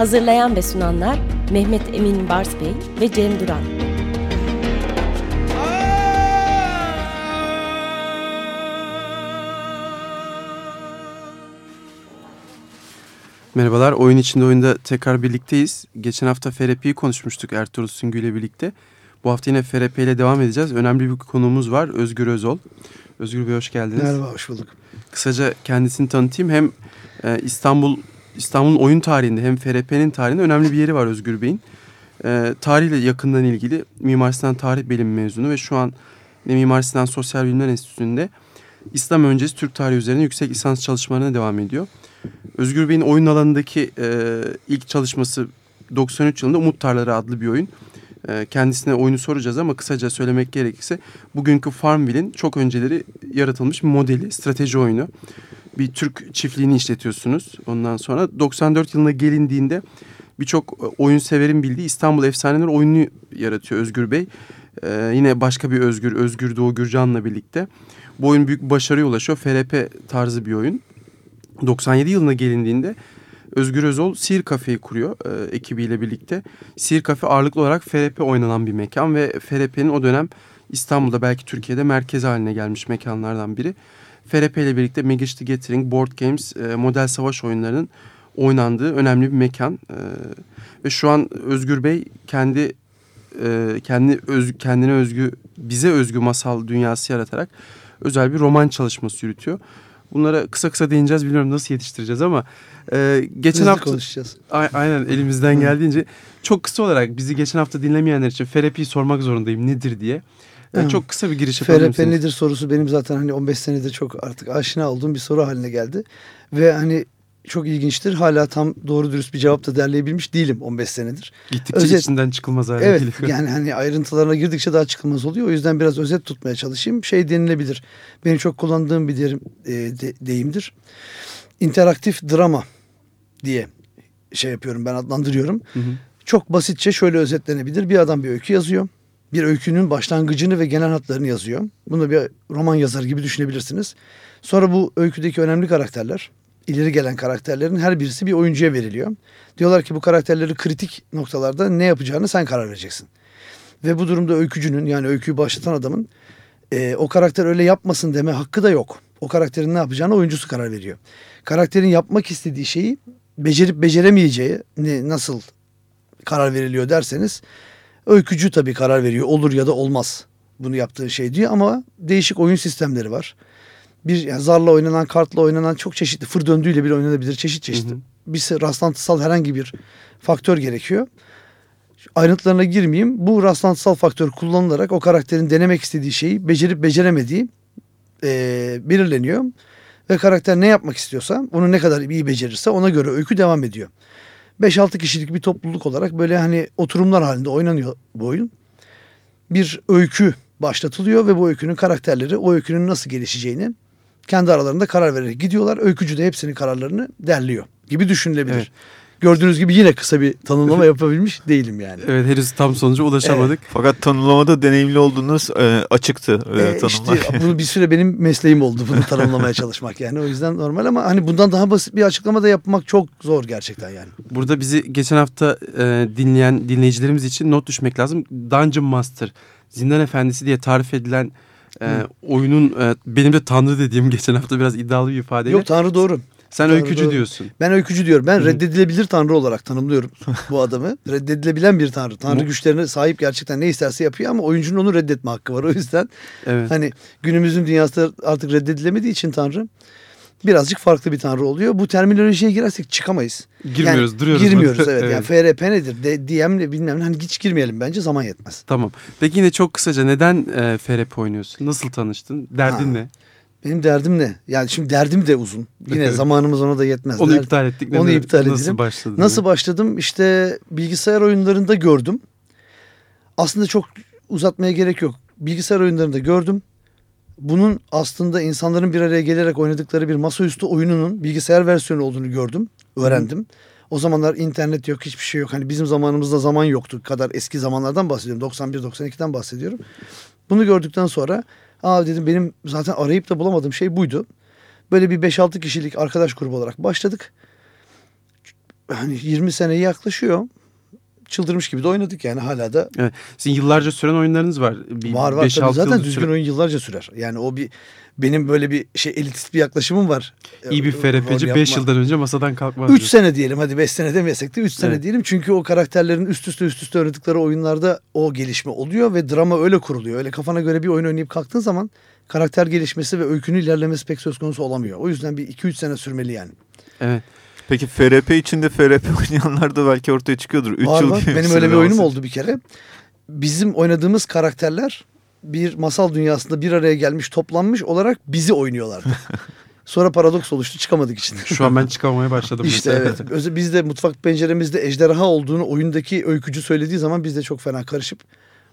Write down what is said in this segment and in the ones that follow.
Hazırlayan ve sunanlar Mehmet Emin Bars Bey ve Cem Duran. Merhabalar, oyun içinde oyunda tekrar birlikteyiz. Geçen hafta FRP'yi konuşmuştuk Ertuğrul Süngü ile birlikte. Bu hafta yine FRP ile devam edeceğiz. Önemli bir konuğumuz var, Özgür Özol. Özgür Bey hoş geldiniz. Merhaba, hoş bulduk. Kısaca kendisini tanıtayım. Hem e, İstanbul İstanbul'un oyun tarihinde hem FRP'nin tarihinde önemli bir yeri var Özgür Bey'in. E, tarihle yakından ilgili Mimar Sinan Tarih Bilimi mezunu ve şu an Mimar Sinan Sosyal Bilimler Enstitüsü'nde İslam öncesi Türk tarihi üzerine yüksek lisans çalışmalarına devam ediyor. Özgür Bey'in oyun alanındaki e, ilk çalışması 93 yılında Umut Tarları adlı bir oyun. E, kendisine oyunu soracağız ama kısaca söylemek gerekirse bugünkü Farmville'in çok önceleri yaratılmış bir modeli, strateji oyunu. Bir Türk çiftliğini işletiyorsunuz. Ondan sonra 94 yılına gelindiğinde birçok oyun severin bildiği İstanbul Efsaneleri oyununu yaratıyor Özgür Bey. Ee, yine başka bir Özgür, Özgür Doğu Gürcan'la birlikte. Bu oyun büyük başarıya ulaşıyor. FRP tarzı bir oyun. 97 yılına gelindiğinde Özgür Özol Sihir Kafe'yi kuruyor e, ekibiyle birlikte. Sihir Kafe ağırlıklı olarak FRP oynanan bir mekan ve FRP'nin o dönem İstanbul'da belki Türkiye'de merkez haline gelmiş mekanlardan biri. FRP ile birlikte Magic the Gathering, Board Games, e, model savaş oyunlarının oynandığı önemli bir mekan. E, ve şu an Özgür Bey kendi e, kendi öz, kendine özgü, bize özgü masal dünyası yaratarak özel bir roman çalışması yürütüyor. Bunlara kısa kısa değineceğiz. Bilmiyorum nasıl yetiştireceğiz ama e, geçen Hızlı hafta konuşacağız. A- aynen elimizden geldiğince çok kısa olarak bizi geçen hafta dinlemeyenler için FRP'yi sormak zorundayım nedir diye. E, Evet. çok kısa bir giriş yapabilir FRP nedir sorusu benim zaten hani 15 senedir çok artık aşina olduğum bir soru haline geldi. Ve hani çok ilginçtir. Hala tam doğru dürüst bir cevap da derleyebilmiş değilim 15 senedir. Gittikçe Özet- içinden çıkılmaz hale Evet geliyor. yani hani ayrıntılarına girdikçe daha çıkılmaz oluyor. O yüzden biraz özet tutmaya çalışayım. Şey denilebilir. Benim çok kullandığım bir derim, e, de- deyimdir. İnteraktif drama diye şey yapıyorum ben adlandırıyorum. Hı hı. Çok basitçe şöyle özetlenebilir. Bir adam bir öykü yazıyor. Bir öykünün başlangıcını ve genel hatlarını yazıyor. Bunu bir roman yazarı gibi düşünebilirsiniz. Sonra bu öyküdeki önemli karakterler, ileri gelen karakterlerin her birisi bir oyuncuya veriliyor. Diyorlar ki bu karakterleri kritik noktalarda ne yapacağını sen karar vereceksin. Ve bu durumda öykücünün yani öyküyü başlatan adamın e, o karakter öyle yapmasın deme hakkı da yok. O karakterin ne yapacağını oyuncusu karar veriyor. Karakterin yapmak istediği şeyi becerip beceremeyeceği nasıl karar veriliyor derseniz öykücü tabii karar veriyor. Olur ya da olmaz bunu yaptığı şey diyor ama değişik oyun sistemleri var. Bir yani zarla oynanan, kartla oynanan çok çeşitli fır döndüğüyle bile oynanabilir çeşit çeşit. Hı hı. Bir rastlantısal herhangi bir faktör gerekiyor. Ayrıntılarına girmeyeyim. Bu rastlantısal faktör kullanılarak o karakterin denemek istediği şeyi becerip beceremediği eee, belirleniyor. Ve karakter ne yapmak istiyorsa onu ne kadar iyi becerirse ona göre öykü devam ediyor. 5-6 kişilik bir topluluk olarak böyle hani oturumlar halinde oynanıyor bu oyun. Bir öykü başlatılıyor ve bu öykünün karakterleri o öykünün nasıl gelişeceğini kendi aralarında karar vererek gidiyorlar. Öykücü de hepsinin kararlarını derliyor gibi düşünülebilir. Evet. Gördüğünüz gibi yine kısa bir tanımlama yapabilmiş değilim yani. Evet henüz tam sonuca ulaşamadık. Fakat tanımlamada deneyimli olduğunuz e, açıktı e, Ee, tanımlar. işte bu bir süre benim mesleğim oldu bunu tanımlamaya çalışmak yani o yüzden normal ama hani bundan daha basit bir açıklama da yapmak çok zor gerçekten yani. Burada bizi geçen hafta e, dinleyen dinleyicilerimiz için not düşmek lazım. Dungeon Master, Zindan Efendisi diye tarif edilen e, oyunun e, benim de Tanrı dediğim geçen hafta biraz iddialı bir ifadeyle. Yok Tanrı doğru. Sen Tanrı öykücü diyorsun. Ben öykücü diyorum. Ben Hı. reddedilebilir Tanrı olarak tanımlıyorum bu adamı. Reddedilebilen bir Tanrı. Tanrı güçlerine sahip gerçekten ne isterse yapıyor ama oyuncunun onu reddetme hakkı var. O yüzden Evet. hani günümüzün dünyasında artık reddedilemediği için Tanrı birazcık farklı bir Tanrı oluyor. Bu terminolojiye girersek çıkamayız. Girmiyoruz, yani, duruyoruz. Girmiyoruz evet. Evet. Yani FRP nedir? De, DM ne bilmem ne. Hani hiç girmeyelim bence zaman yetmez. Tamam. Peki yine çok kısaca neden e, FRP oynuyorsun? Nasıl tanıştın? Derdin Ha. ne? Benim derdim ne? Yani şimdi derdim de uzun. Yine zamanımız ona da yetmez. Onu iptal ettik. Onu iptal edelim. Nasıl başladı? Nasıl başladım? İşte bilgisayar oyunlarında gördüm. Aslında çok uzatmaya gerek yok. Bilgisayar oyunlarında gördüm. Bunun aslında insanların bir araya gelerek oynadıkları bir masaüstü oyununun bilgisayar versiyonu olduğunu gördüm. Öğrendim. O zamanlar internet yok, hiçbir şey yok. Hani bizim zamanımızda zaman yoktu kadar eski zamanlardan bahsediyorum. 91-92'den bahsediyorum. Bunu gördükten sonra aa dedim benim zaten arayıp da bulamadığım şey buydu. Böyle bir 5-6 kişilik arkadaş grubu olarak başladık. Hani 20 seneye yaklaşıyor. Çıldırmış gibi de oynadık yani hala da Evet. Sizin yıllarca süren oyunlarınız var. Bir var var beş, tabii zaten düzgün süre- oyun yıllarca sürer. Yani o bir benim böyle bir şey elitist bir yaklaşımım var. İyi bir FRP'ci 5 yapma. yıldan önce masadan kalkmaz. 3 diyor. sene diyelim hadi 5 sene demesek de 3 sene Evet. diyelim. Çünkü o karakterlerin üst üste üst üste oynadıkları oyunlarda o gelişme oluyor ve drama öyle kuruluyor. Öyle kafana göre bir oyun oynayıp kalktığın zaman karakter gelişmesi ve öykünün ilerlemesi pek söz konusu olamıyor. O yüzden bir 2-3 sene sürmeli yani. Evet. Peki FRP içinde FRP oynayanlar da belki ortaya çıkıyordur. 3 Var yıl var. Benim öyle bir oyunum olsa. oldu bir kere. Bizim oynadığımız karakterler bir masal dünyasında bir araya gelmiş toplanmış olarak bizi oynuyorlardı. Sonra paradoks oluştu çıkamadık içinden. Şu an ben çıkamaya başladım. İşte evet. Öz- Biz de mutfak penceremizde ejderha olduğunu oyundaki öykücü söylediği zaman biz de çok fena karışıp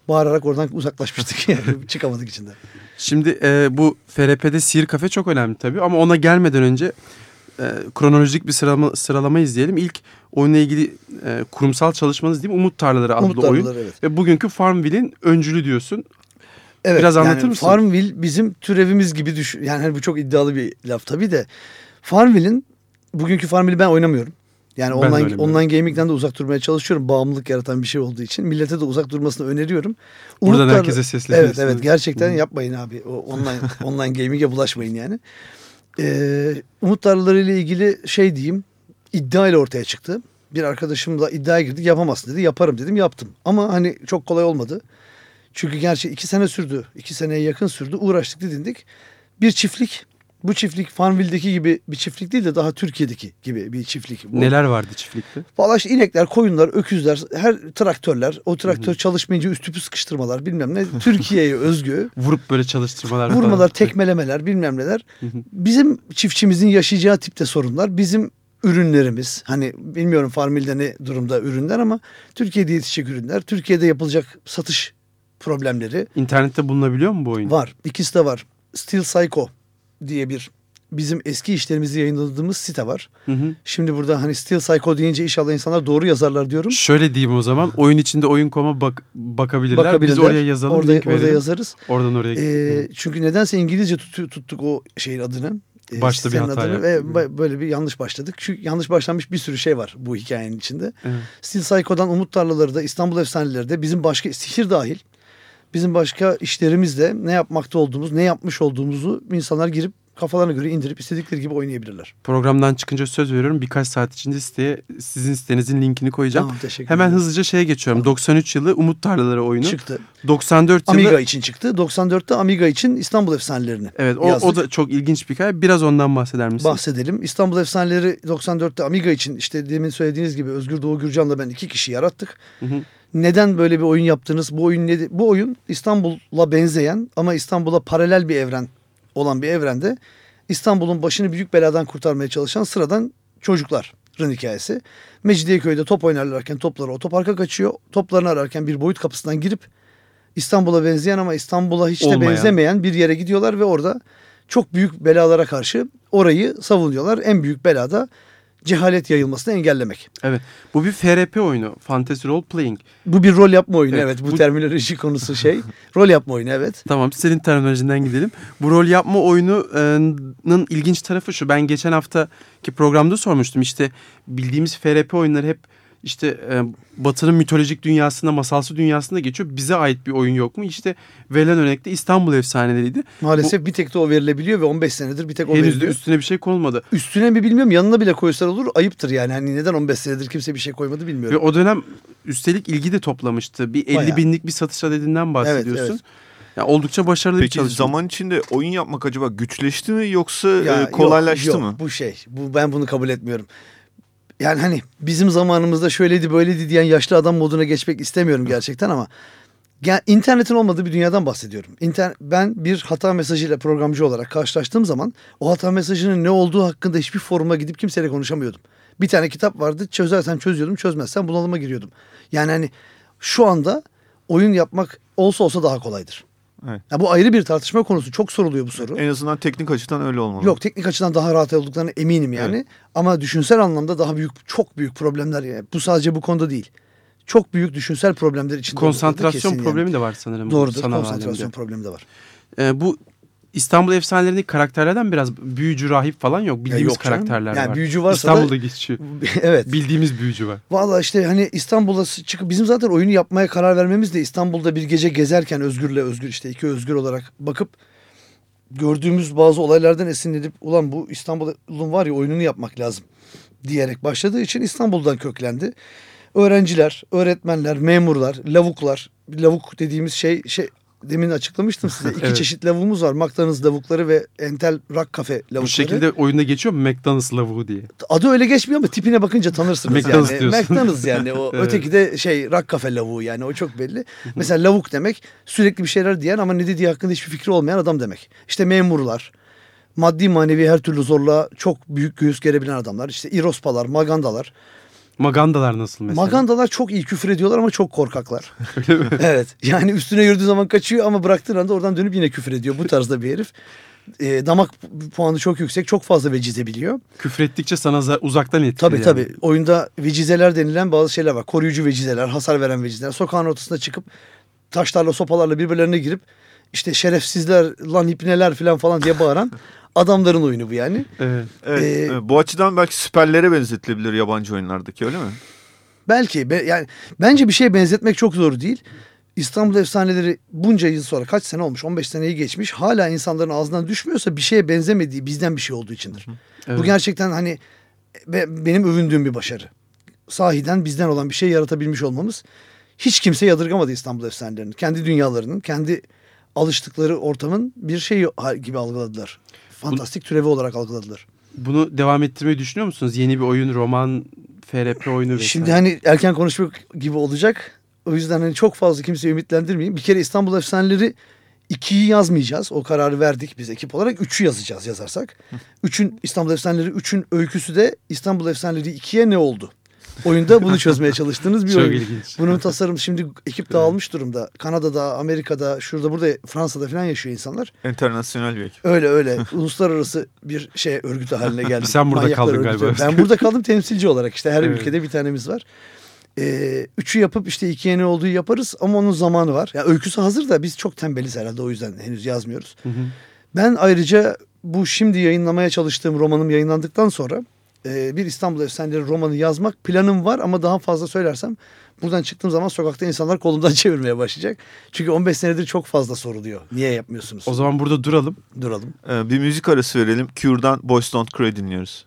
bağırarak oradan uzaklaşmıştık yani çıkamadık içinden. Şimdi e, bu FRP'de sihir kafe çok önemli tabii ama ona gelmeden önce e, kronolojik bir sıralama, sıralama izleyelim. İlk oyunla ilgili e, kurumsal çalışmanız değil mi? Umut Tarlaları adlı Umut oyun. Tarlaları, evet. Ve bugünkü Farmville'in öncülü diyorsun. Evet, Biraz yani anlatır mısın? Farmville bizim türevimiz gibi düşün. Yani hani bu çok iddialı bir laf tabii de. Farmville'in bugünkü Farmville'i ben oynamıyorum. Yani Ben online online gaming'den de uzak durmaya çalışıyorum. Bağımlılık yaratan bir şey olduğu için. Millete de uzak durmasını öneriyorum. Buradan Umut Tarla- herkese sesleniyorsunuz. Evet evet gerçekten Hı. yapmayın abi. O online online gaming'e bulaşmayın yani. Ee, Umut Tarlaları ile ilgili şey diyeyim. iddia ile ortaya çıktı. Bir arkadaşımla iddiaya girdik yapamazsın dedi. Yaparım dedim yaptım. Ama hani çok kolay olmadı. Çünkü gerçi iki sene sürdü. iki seneye yakın sürdü. Uğraştık didindik. Bir çiftlik. Bu çiftlik Farmville'deki gibi bir çiftlik değil de daha Türkiye'deki gibi bir çiftlik. Bu. Neler vardı çiftlikte? Valla işte inekler, koyunlar, öküzler, her traktörler. O traktör çalışmayınca üst tüpü sıkıştırmalar bilmem ne. Türkiye'ye özgü. Vurup böyle çalıştırmalar Vurmalar, falan. tekmelemeler bilmem neler. Bizim çiftçimizin yaşayacağı tipte sorunlar. Bizim ürünlerimiz hani bilmiyorum Farmil'de ne durumda ürünler ama Türkiye'de yetişecek ürünler. Türkiye'de yapılacak satış problemleri İnternette bulunabiliyor mu bu oyun? var. İkisi de var. Steel Psycho diye bir bizim eski işlerimizi yayınladığımız site var. Hı hı. Şimdi burada hani Steel Psycho deyince inşallah insanlar doğru yazarlar diyorum. Şöyle diyeyim o zaman. Oyun içinde oyun.com'a bak bakabilirler. Bakabilirler. Biz oraya yazalım. Orada, link orada verelim. yazarız. Oradan oraya. Ee, çünkü nedense İngilizce tutu- tuttuk o şeyin adını. Ee, Başta bir hata adını. Ve böyle bir yanlış başladık. Çünkü yanlış başlanmış bir sürü şey var bu hikayenin içinde. Evet. Steel Psycho'dan Umut Tarlaları da İstanbul Efsaneleri de bizim başka sihir dahil bizim başka işlerimizde ne yapmakta olduğumuz, ne yapmış olduğumuzu insanlar girip kafalarına göre indirip istedikleri gibi oynayabilirler. Programdan çıkınca söz veriyorum. Birkaç saat içinde siteye sizin sitenizin linkini koyacağım. Tamam teşekkür Hemen ederim. hızlıca şeye geçiyorum. 93 yılı Umut Tarlaları oyunu. çıktı. 94 yılı Amiga için çıktı. 94'te Amiga için İstanbul Efsanelerini Evet o, yazdık. o da çok ilginç bir hikaye. Biraz ondan bahseder misin? bahsedelim. İstanbul Efsaneleri 94'te Amiga için işte demin söylediğiniz gibi Özgür Doğu Gürcan'la ben iki kişi yarattık. Hı hı. Neden böyle bir oyun yaptınız? Bu oyun nedir? Bu oyun İstanbul'a benzeyen ama İstanbul'a paralel bir evren olan bir evrende İstanbul'un başını büyük beladan kurtarmaya çalışan sıradan çocukların hikayesi. Mecidiyeköy'de top oynarlarken topları otoparka kaçıyor. Toplarını ararken bir boyut kapısından girip İstanbul'a benzeyen ama İstanbul'a hiç de Olmayan. benzemeyen bir yere gidiyorlar ve orada çok büyük belalara karşı orayı savunuyorlar. En büyük belada cehalet yayılmasını engellemek. Evet. Bu bir FRP oyunu. Fantasy Role Playing. Bu bir rol yapma oyunu Evet, evet. Bu, bu- terminoloji konusu şey. rol yapma oyunu evet. Tamam senin terminolojinden gidelim. Bu rol yapma oyununun ilginç tarafı şu. Ben geçen haftaki programda sormuştum. İşte bildiğimiz FRP oyunları hep işte e, Batı'nın mitolojik dünyasında, masalsı dünyasında geçiyor. Bize ait bir oyun yok mu? İşte verilen örnekte İstanbul efsaneleriydi. Maalesef bir tek de o verilebiliyor ve 15 senedir bir tek o Henüz veriliyor. üstüne bir şey konulmadı. Üstüne mi bilmiyorum yanına bile koysalar olur ayıptır yani. Hani neden 15 senedir kimse bir şey koymadı Ve bilmiyorum. o dönem üstelik ilgi de toplamıştı. Bir 50 Bayağı. binlik bir satış adedinden bahsediyorsun. evet. Yani oldukça başarılı bir Peki çalışma. zaman içinde oyun yapmak acaba güçleşti mi yoksa Ya, e, kolaylaştı yok, mı? Yok, bu şey. Bu ben bunu kabul etmiyorum. Yani hani bizim zamanımızda şöyleydi böyleydi diyen yaşlı adam moduna geçmek istemiyorum gerçekten ama Gel, internetin olmadığı bir dünyadan bahsediyorum. İnter, ben bir hata mesajıyla programcı olarak karşılaştığım zaman o hata mesajının ne olduğu hakkında hiçbir foruma gidip kimseyle konuşamıyordum. Bir tane kitap vardı çözersen çözüyordum çözmezsen bunalıma giriyordum. Yani hani şu anda oyun yapmak olsa olsa daha kolaydır. Evet. Ya bu ayrı bir tartışma konusu. Çok soruluyor bu soru. En azından teknik açıdan öyle olmalı. Yok teknik açıdan daha rahat olduklarına eminim yani. Evet. Ama düşünsel anlamda daha büyük çok büyük problemler yani. Bu sadece bu konuda değil. Çok büyük düşünsel problemler içinde. Konsantrasyon problemi yani. de var sanırım. Doğrudur. sanal konsantrasyon alemde. problemi de var. Ee, bu İstanbul efsanelerindeki karakterlerden biraz büyücü rahip falan yok. Bildiğimiz yok canım. karakterler Yani var. büyücü varsa da- İstanbul'da geçiyor. evet. Bildiğimiz büyücü var. Valla işte hani İstanbul'a çıkıp bizim zaten oyunu yapmaya karar vermemiz de İstanbul'da bir gece gezerken Özgür'le Özgür işte iki Özgür olarak bakıp gördüğümüz bazı olaylardan esinlenip ulan bu İstanbul'un var ya oyununu yapmak lazım diyerek başladığı için İstanbul'dan köklendi. Öğrenciler, öğretmenler, memurlar, lavuklar, lavuk dediğimiz şey şey demin açıklamıştım size. İki Evet. çeşit lavuğumuz var. McDonald's lavukları ve Entel Rock Cafe lavukları. Bu şekilde oyunda geçiyor mu McDonald's lavuğu diye. Adı öyle geçmiyor ama tipine bakınca tanırsınız McDonald's yani. diyorsun. McDonald's yani o Evet. öteki de şey rock kafe lavuğu yani o çok belli. Mesela lavuk demek sürekli bir şeyler diyen ama ne dediği hakkında hiçbir fikri olmayan adam demek. İşte memurlar, maddi manevi her türlü zorluğa çok büyük göğüs gerebilen adamlar. İşte irospalar, magandalar. Magandalar nasıl mesela? Magandalar çok iyi küfür ediyorlar ama çok korkaklar. evet yani üstüne yürüdüğü zaman kaçıyor ama bıraktığın anda oradan dönüp yine küfür ediyor. Bu tarzda bir herif. Ee, damak puanı çok yüksek, çok fazla vecize biliyor. Küfrettikçe sana za- uzaktan etkili. Tabii yani. tabii. Oyunda vecizeler denilen bazı şeyler var. Koruyucu vecizeler, hasar veren vecizeler. Sokağın ortasına çıkıp taşlarla sopalarla birbirlerine girip işte şerefsizler lan ipneler falan falan diye bağıran adamların oyunu bu yani. Evet. Evet, Ee, evet. Bu açıdan belki süperlere benzetilebilir yabancı oyunlardaki öyle mi? Belki be- yani bence bir şeye benzetmek çok zor değil. İstanbul efsaneleri bunca yıl sonra kaç sene olmuş 15 seneyi geçmiş hala insanların ağzından düşmüyorsa bir şeye benzemediği bizden bir şey olduğu içindir. Evet. Bu gerçekten hani be- benim övündüğüm bir başarı. Sahiden bizden olan bir şey yaratabilmiş olmamız hiç kimse yadırgamadı İstanbul efsanelerini. Kendi dünyalarının, kendi alıştıkları ortamın bir şeyi gibi algıladılar. Fantastik türevi olarak algıladılar. Bunu devam ettirmeyi düşünüyor musunuz? Yeni bir oyun, roman, FRP oyunu vesaire. Şimdi hani erken konuşmak gibi olacak. O yüzden hani çok fazla kimseyi ümitlendirmeyeyim. Bir kere İstanbul Efsaneleri ikiyi yazmayacağız. O kararı verdik biz ekip olarak. Üçü yazacağız yazarsak. Üçün İstanbul Efsaneleri üçün öyküsü de İstanbul Efsaneleri ikiye ne oldu? Oyunda bunu çözmeye çalıştığınız bir Çok oyun. ilginç. Bunun tasarım şimdi ekip dağılmış durumda. Kanada'da, Amerika'da, şurada burada Fransa'da falan yaşıyor insanlar. Internasyonel bir ekip. Öyle öyle uluslararası bir şey örgütü haline geldi. Sen burada Manyaklar kaldın örgütü. galiba. Ben burada kaldım temsilci olarak işte her Evet. ülkede bir tanemiz var. Ee, üçü yapıp işte ikiye ne olduğu yaparız ama onun zamanı var. Ya öyküsü hazır da biz çok tembeliz herhalde o yüzden henüz yazmıyoruz. Hı hı. Ben ayrıca bu şimdi yayınlamaya çalıştığım romanım yayınlandıktan sonra e, bir İstanbul Efsaneleri romanı yazmak planım var ama daha fazla söylersem buradan çıktığım zaman sokakta insanlar kolumdan çevirmeye başlayacak. Çünkü 15 senedir çok fazla soruluyor. Niye yapmıyorsunuz? O zaman burada duralım. Duralım. Ee, bir müzik arası verelim. Cure'dan Boys Don't Cry dinliyoruz.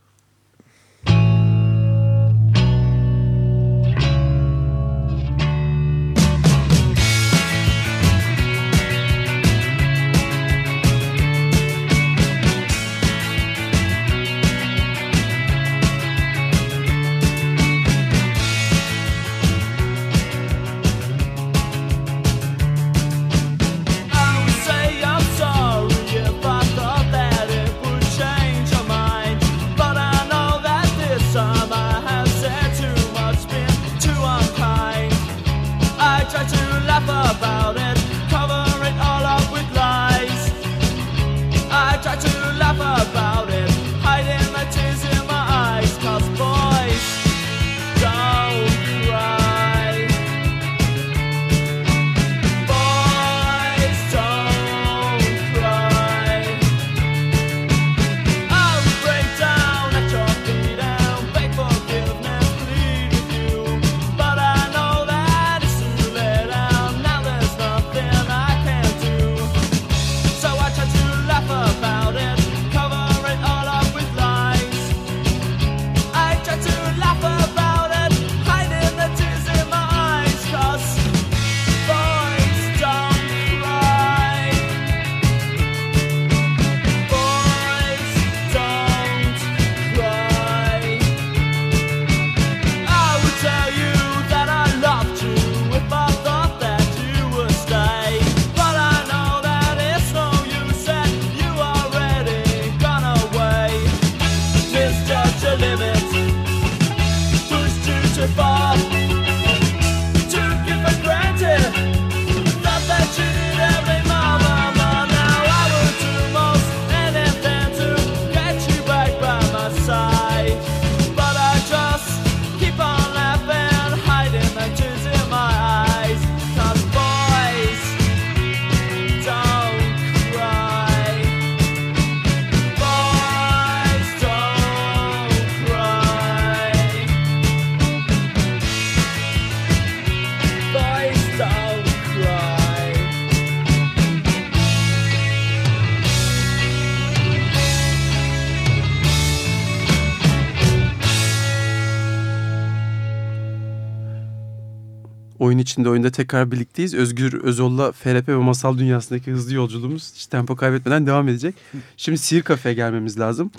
İçinde oyunda tekrar birlikteyiz. Özgür Özol'la FRP ve masal dünyasındaki hızlı yolculuğumuz hiç tempo kaybetmeden devam edecek. Şimdi Sihir Kafe'ye gelmemiz lazım.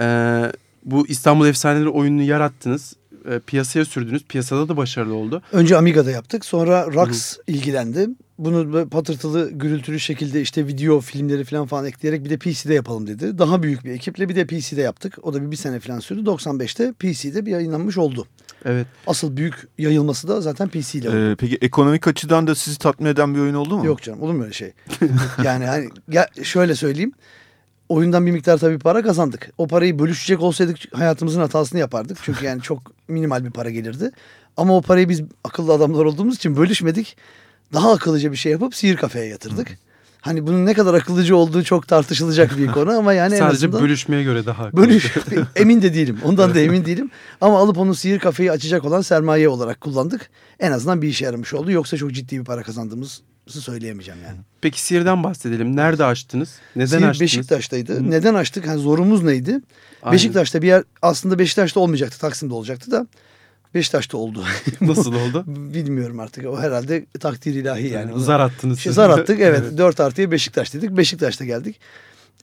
Ee, bu İstanbul Efsaneleri oyununu yarattınız. Ee, piyasaya sürdünüz. Piyasada da başarılı oldu. Önce Amiga'da yaptık. Sonra Rax ilgilendi. Bunu patırtılı, gürültülü şekilde işte video filmleri falan falan ekleyerek bir de PC'de yapalım dedi. Daha büyük bir ekiple bir de PC'de yaptık. O da bir, bir sene falan sürdü. 95'te PC'de bir yayınlanmış oldu. Evet. Asıl büyük yayılması da zaten PC ile oldu. Ee, peki ekonomik açıdan da sizi tatmin eden bir oyun oldu mu? Yok canım olur mu öyle şey? yani hani ya şöyle söyleyeyim. Oyundan bir miktar tabii para kazandık. O parayı bölüşecek olsaydık hayatımızın hatasını yapardık. Çünkü yani çok minimal bir para gelirdi. Ama o parayı biz akıllı adamlar olduğumuz için bölüşmedik. Daha akıllıca bir şey yapıp sihir kafeye yatırdık. Hani bunun ne kadar akıllıca olduğu çok tartışılacak bir konu ama yani en Sadece azından bölüşmeye göre daha. bölüş emin de değilim. Ondan da emin değilim. Ama alıp onu sihir kafeyi açacak olan sermaye olarak kullandık. En azından bir işe yaramış oldu. Yoksa çok ciddi bir para kazandığımızı söyleyemeyeceğim yani. Peki Sihir'den bahsedelim. Nerede açtınız? Neden Sihir açtınız? Beşiktaş'taydı. Neden açtık? Hani zorumuz neydi? Aynen. Beşiktaş'ta bir yer aslında Beşiktaş'ta olmayacaktı. Taksim'de olacaktı da Beşiktaş'ta oldu. Nasıl oldu? Bilmiyorum artık. O herhalde takdir ilahi yani. Zar attınız. Siz. zar attık evet. 4 artıya Beşiktaş dedik. Beşiktaş'ta geldik.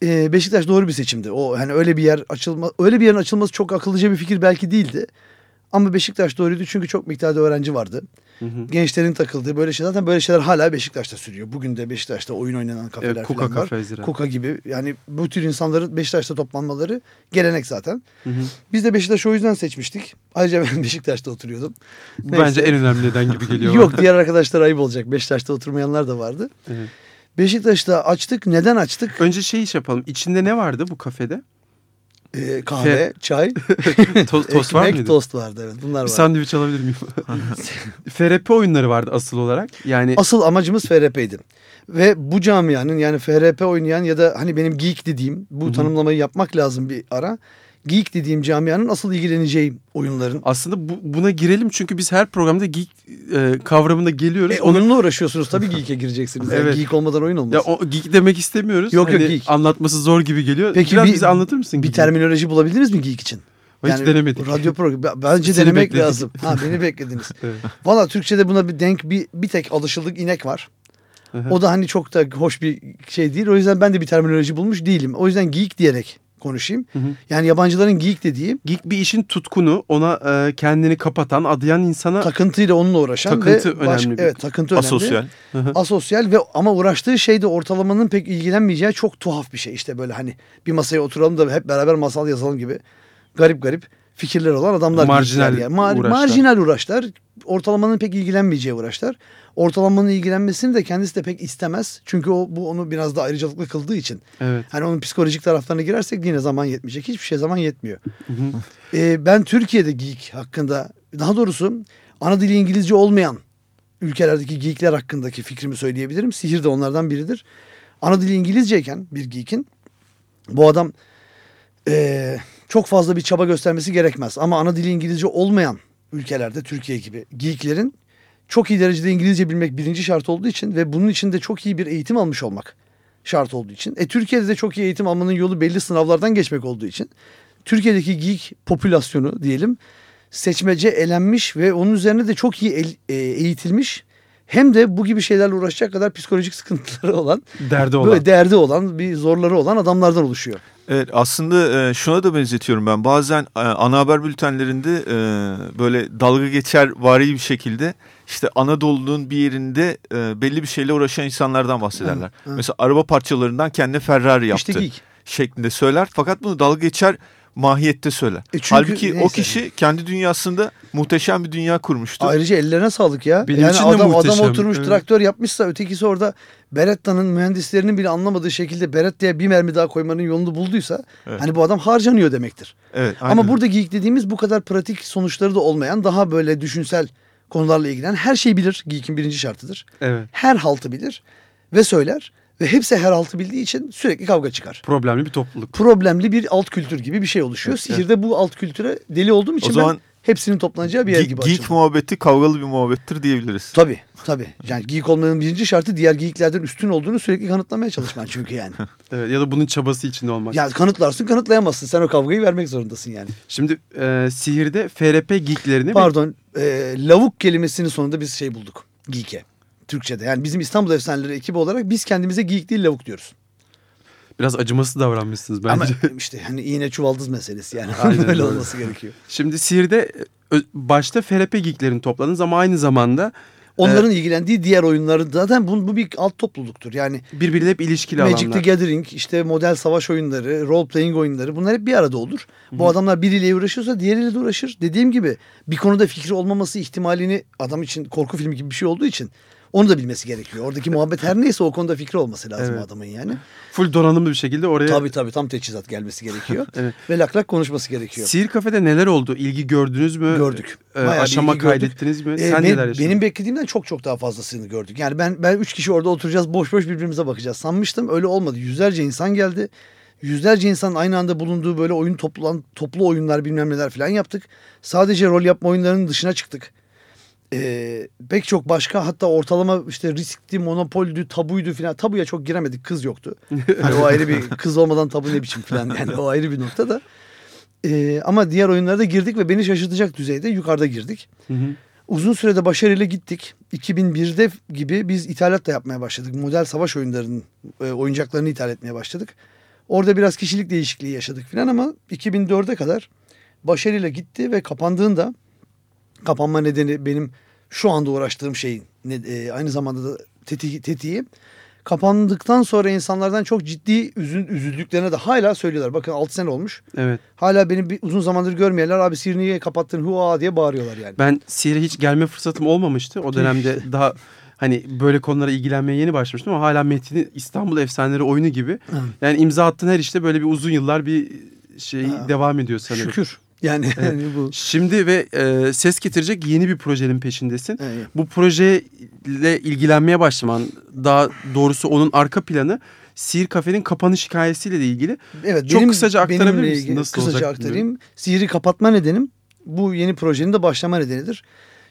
Ee, Beşiktaş doğru bir seçimdi. O hani öyle bir yer açılma öyle bir yerin açılması çok akıllıca bir fikir belki değildi. Ama Beşiktaş doğruydu çünkü çok miktarda öğrenci vardı. Hı hı. Gençlerin takıldığı böyle şeyler zaten böyle şeyler hala Beşiktaş'ta sürüyor. Bugün de Beşiktaş'ta oyun oynanan kafeler Evet, Kuka falan var. Kafe. Kuka gibi yani bu tür insanların Beşiktaş'ta toplanmaları gelenek zaten. Hı hı. Biz de Beşiktaş'ı o yüzden seçmiştik. Ayrıca ben Beşiktaş'ta oturuyordum. Bu Neyse. bence en önemli neden gibi geliyor. Yok diğer arkadaşlar ayıp olacak. Beşiktaş'ta oturmayanlar da vardı. Evet. Beşiktaş'ta açtık. Neden açtık? Önce şey iş yapalım. İçinde ne vardı bu kafede? Ee, kahve, çay, To- tost var ekmek, mıydı? tost vardı. Evet bunlar vardı. sandviç alabilir miyim? FRP oyunları vardı asıl olarak. Yani Asıl amacımız FRP'ydi. Ve bu camianın yani FRP oynayan ya da hani benim geek dediğim bu tanımlamayı yapmak lazım bir ara. Geek dediğim camianın asıl ilgileneceği oyunların. aslında bu, buna girelim çünkü biz her programda geek e, kavramında geliyoruz. E, Onu- oyunla uğraşıyorsunuz tabii geek'e gireceksiniz. Yani Evet. geek olmadan oyun olmaz. ya o geek demek istemiyoruz. Yok, yok, Hani geek. Anlatması zor gibi geliyor. Peki Biraz bir- bize anlatır mısın? bir terminoloji bulabildiniz mi geek için? Hiç denemedik. Radyo programı. Bence Seni denemek bekledik. lazım. Ha beni beklediniz. Evet. Valla Türkçe'de buna bir denk bir, bir tek alışıldık inek var. O da hani çok da hoş bir şey değil. O yüzden ben de bir terminoloji bulmuş değilim. O yüzden geek diyerek konuşayım. Hı hı. Yani yabancıların geek dediği Geek bir işin tutkunu, ona e, kendini kapatan, adayan insana takıntıyla onunla uğraşan Takıntı ve baş- önemli bir- evet takıntı önemli. Asosyal. Hı hı. Asosyal ve ama uğraştığı şey de ortalamanın pek ilgilenmeyeceği çok tuhaf bir şey. İşte böyle hani bir masaya oturalım da hep beraber masal yazalım gibi garip garip fikirler olan adamlar. Marjinal yani. Mar- uğraşlar. marjinal uğraşlar. Ortalamanın pek ilgilenmeyeceği uğraşlar. Ortalamanın ilgilenmesini de kendisi de pek istemez. Çünkü o bu onu biraz da ayrıcalıklı kıldığı için. Evet. Hani onun psikolojik taraflarına girersek yine zaman yetmeyecek. Hiçbir şey zaman yetmiyor. Hı hı. Ee, ben Türkiye'de geek hakkında daha doğrusu ana dili İngilizce olmayan ülkelerdeki geekler hakkındaki fikrimi söyleyebilirim. Sihir de onlardan biridir. Ana dili İngilizceyken bir geekin bu adam ee, çok fazla bir çaba göstermesi gerekmez. Ama ana dili İngilizce olmayan ülkelerde Türkiye gibi geeklerin çok iyi derecede İngilizce bilmek birinci şart olduğu için ve bunun için de çok iyi bir eğitim almış olmak şart olduğu için. E Türkiye'de de çok iyi eğitim almanın yolu belli sınavlardan geçmek olduğu için Türkiye'deki geek popülasyonu diyelim seçmece elenmiş ve onun üzerine de çok iyi el- e, eğitilmiş hem de bu gibi şeylerle uğraşacak kadar psikolojik sıkıntıları olan, Derdi olan. böyle derdi olan, bir zorları olan adamlardan oluşuyor. Evet aslında şuna da benzetiyorum ben. Bazen ana haber bültenlerinde böyle dalga geçer vari bir şekilde işte Anadolu'nun bir yerinde belli bir şeyle uğraşan insanlardan bahsederler. Hı, hı. Mesela araba parçalarından kendine Ferrari yaptı İşte geek. şeklinde söyler. Fakat bunu dalga geçer mahiyette söyler. E çünkü Halbuki o neyse. kişi kendi dünyasında muhteşem bir dünya kurmuştu. Ayrıca ellerine sağlık ya. Benim yani için de adam, adam muhteşem, oturmuş evet. traktör yapmışsa ötekisi orada Beretta'nın mühendislerinin bile anlamadığı şekilde Beretta'ya bir mermi daha koymanın yolunu bulduysa Evet. hani bu adam harcanıyor demektir. Evet, Ama aynen. burada geek dediğimiz bu kadar pratik sonuçları da olmayan daha böyle düşünsel konularla ilgilenen her şeyi bilir. Geek'in birinci şartıdır. Evet. Her haltı bilir ve söyler ve hepsi her haltı bildiği için sürekli kavga çıkar. Problemli bir topluluk. Problemli bir alt kültür gibi bir şey oluşuyor. Evet, Sihirde bu alt kültüre deli olduğum için O zaman- hepsinin toplanacağı bir yer Geek, gibi geek açıldı. muhabbeti kavgalı bir muhabbettir diyebiliriz. Tabii tabii. Yani geek olmanın birinci şartı diğer geeklerden üstün olduğunu sürekli kanıtlamaya çalışman çünkü yani. Evet, ya da bunun çabası içinde olmak. Yani kanıtlarsın kanıtlayamazsın. Sen o kavgayı vermek zorundasın yani. Şimdi e, sihirde FRP geeklerini Pardon e, lavuk kelimesinin sonunda biz şey bulduk. Geek'e. Türkçe'de. Yani bizim İstanbul Efsaneleri ekibi olarak biz kendimize geek değil lavuk diyoruz. biraz acımasız davranmışsınız bence. Ama işte hani iğne çuvaldız meselesi yani. Aynen Öyle doğru. olması gerekiyor. Şimdi sihirde e, başta FRP geeklerini topladınız ama aynı zamanda Onların ilgilendiği diğer oyunları zaten bu, bu bir alt topluluktur. Yani birbiriyle hep ilişkili Magic alanlar. the Gathering, işte model savaş oyunları, role playing oyunları bunlar hep bir arada olur. Bu adamlar biriyle uğraşıyorsa diğeriyle de uğraşır. Dediğim gibi bir konuda fikri olmaması ihtimalini adam için korku filmi gibi bir şey olduğu için onu da bilmesi gerekiyor. Oradaki muhabbet her neyse o konuda fikri olması lazım Evet. adamın yani. Full donanımlı bir şekilde oraya Tabii tabii tam teçhizat gelmesi gerekiyor. Evet. Ve lak lak konuşması gerekiyor. Sihir kafede neler oldu? İlgi gördünüz mü? Gördük. E, bir aşama ilgi gördük. kaydettiniz mi? Ee, Sen ben- neler yaşadın? benim beklediğimden çok çok daha fazlasını gördük. Yani ben ben üç kişi orada oturacağız boş boş birbirimize bakacağız sanmıştım. Öyle olmadı. Yüzlerce insan geldi. Yüzlerce insan aynı anda bulunduğu böyle oyun toplan toplu oyunlar bilmem neler falan yaptık. Sadece rol yapma oyunlarının dışına çıktık. Ee, pek çok başka hatta ortalama işte riskti, monopoldü, tabuydu falan. Tabuya çok giremedik kız yoktu. Hani o ayrı bir kız olmadan tabu ne biçim falan yani o ayrı bir nokta da. Ee, ama diğer oyunlara da girdik ve beni şaşırtacak düzeyde yukarıda girdik. Hı hı. Uzun sürede başarıyla gittik. 2001'de gibi biz ithalat da yapmaya başladık. Model savaş oyunlarının e, oyuncaklarını ithal etmeye başladık. Orada biraz kişilik değişikliği yaşadık falan ama 2004'e kadar başarıyla gitti ve kapandığında kapanma nedeni benim şu anda uğraştığım şeyin e, aynı zamanda da tetiği, tetiği kapandıktan sonra insanlardan çok ciddi üzün, üzüldüklerine de hala söylüyorlar. Bakın 6 sene olmuş. Evet. Hala beni bir uzun zamandır görmeyenler abi sihir niye kapattın hua diye bağırıyorlar yani. Ben sihire hiç gelme fırsatım olmamıştı. O dönemde daha hani böyle konulara ilgilenmeye yeni başlamıştım ama hala Metin'in İstanbul Efsaneleri oyunu gibi. Yani imza attığın her işte böyle bir uzun yıllar bir şey Ha. devam ediyor sanırım. Şükür. Yani hani bu Şimdi ve e, ses getirecek yeni bir projenin peşindesin. Evet. Bu projeyle ilgilenmeye başlaman, daha doğrusu onun arka planı Sihir Kafe'nin kapanış hikayesiyle de ilgili. Evet, Çok kısaca aktarabilir misin? ilgili Nasıl kısaca olacak aktarayım. Sihiri kapatma nedenim bu yeni projenin de başlama nedenidir.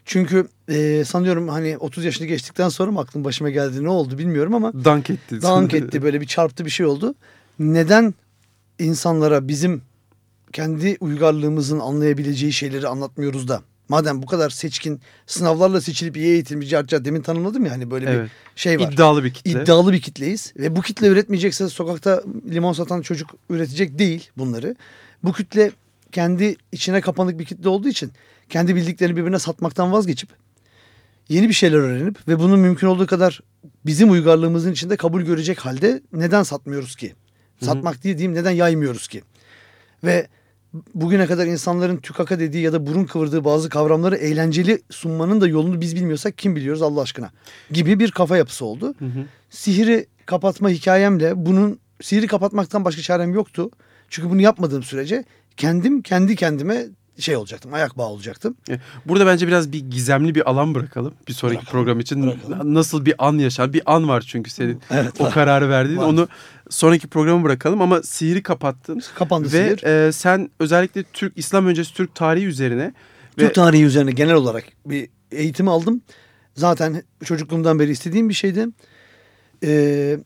Çünkü e, sanıyorum hani 30 yaşını geçtikten sonra mı aklım başıma geldi ne oldu bilmiyorum ama Dank etti. dank etti böyle bir çarptı bir şey oldu. Neden insanlara bizim kendi uygarlığımızın anlayabileceği şeyleri anlatmıyoruz da madem bu kadar seçkin sınavlarla seçilip iyi eğitimli carcar demin tanımladım ya hani böyle Evet. bir şey var. İddialı bir kitle. İddialı bir kitleyiz ve bu kitle üretmeyecekse sokakta limon satan çocuk üretecek değil bunları. Bu kitle kendi içine kapanık bir kitle olduğu için kendi bildiklerini birbirine satmaktan vazgeçip yeni bir şeyler öğrenip ve bunun mümkün olduğu kadar bizim uygarlığımızın içinde kabul görecek halde neden satmıyoruz ki? Satmak değil diyeyim neden yaymıyoruz ki? Ve bugüne kadar insanların tükaka dediği ya da burun kıvırdığı bazı kavramları eğlenceli sunmanın da yolunu biz bilmiyorsak kim biliyoruz Allah aşkına? Gibi bir kafa yapısı oldu. Sihiri kapatma hikayemle bunun sihiri kapatmaktan başka çarem yoktu. Çünkü bunu yapmadığım sürece kendim kendi kendime şey olacaktım ayak bağı olacaktım. E, Burada bence biraz bir gizemli bir alan bırakalım bir sonraki Bırakalım, program için. bırakalım. Nasıl bir an yaşar? Bir an var çünkü senin Evet, o var. kararı verdiğin. Var. Onu sonraki programa bırakalım ama sihiri kapattın. Kapandı Ve sihir. e, sen özellikle Türk İslam öncesi Türk tarihi üzerine Türk ve tarihi üzerine genel olarak bir eğitim aldım. Zaten çocukluğumdan beri istediğim bir şeydi. Ee,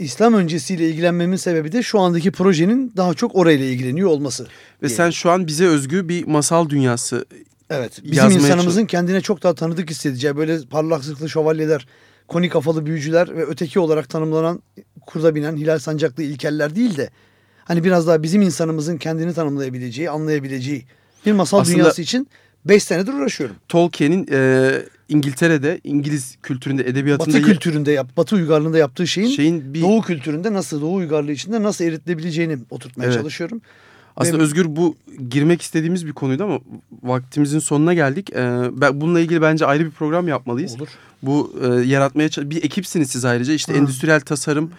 İslam öncesiyle ilgilenmemin sebebi de şu andaki projenin daha çok orayla ilgileniyor olması. ve diyelim. sen şu an bize özgü bir masal dünyası Evet. Bizim insanımızın kendine çok daha tanıdık hissedeceği böyle parlak zırhlı şövalyeler, koni kafalı büyücüler ve öteki olarak tanımlanan kurda binen hilal sancaklı ilkeller değil de hani biraz daha bizim insanımızın kendini tanımlayabileceği, anlayabileceği bir masal Aslında- dünyası için 5 senedir uğraşıyorum. Tolkien'in e, İngiltere'de İngiliz kültüründe edebiyatında Batı kültüründe yap, Batı uygarlığında yaptığı şeyin şeyin bir Doğu kültüründe nasıl, Doğu uygarlığı içinde nasıl eritilebileceğini oturtmaya Evet. çalışıyorum. Aslında Ve- Özgür bu girmek istediğimiz bir konuydu ama vaktimizin sonuna geldik. Ee, ben bununla ilgili bence ayrı bir program yapmalıyız. Olur. Bu e, yaratmaya bir ekipsiniz siz ayrıca işte Ha. endüstriyel tasarım,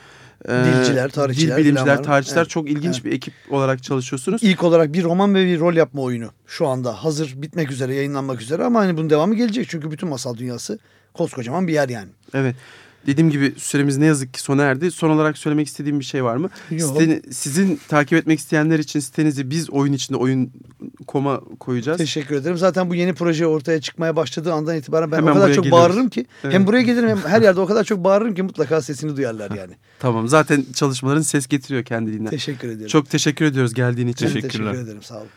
Dilciler, tarihçiler dil bilimciler, tarihçiler Evet. çok ilginç Evet. bir ekip olarak çalışıyorsunuz. İlk olarak bir roman ve bir rol yapma oyunu şu anda hazır bitmek üzere, yayınlanmak üzere ama hani bunun devamı gelecek çünkü bütün masal dünyası koskocaman bir yer yani. Evet. Dediğim gibi süremiz ne yazık ki sona erdi. Son olarak söylemek istediğim bir şey var mı? Yok. Siteni- sizin takip etmek isteyenler için sitenizi biz oyun içinde koma koyacağız. Teşekkür ederim. Zaten bu yeni proje ortaya çıkmaya başladığı andan itibaren ben Hemen o kadar çok geliyoruz. bağırırım ki Evet. hem buraya gelirim hem her yerde o kadar çok bağırırım ki mutlaka sesini duyarlar yani. Tamam zaten çalışmaların ses getiriyor kendiliğinden. Teşekkür ederim. Çok teşekkür ediyoruz geldiğin için. Teşekkürler. teşekkür ederim. Sağ olun.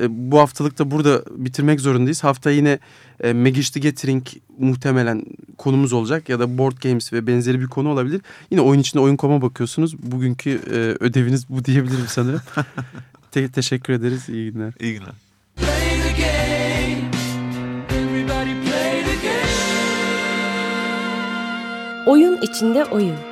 E, bu haftalık da burada bitirmek zorundayız. Hafta yine e, Magic the Gathering muhtemelen konumuz olacak ya da board games ve benzeri bir konu olabilir. Yine oyun içinde oyun koma bakıyorsunuz. Bugünkü e, ödeviniz bu diyebilirim sanırım. Te- teşekkür ederiz. İyi günler. İyi günler. Oyun içinde oyun.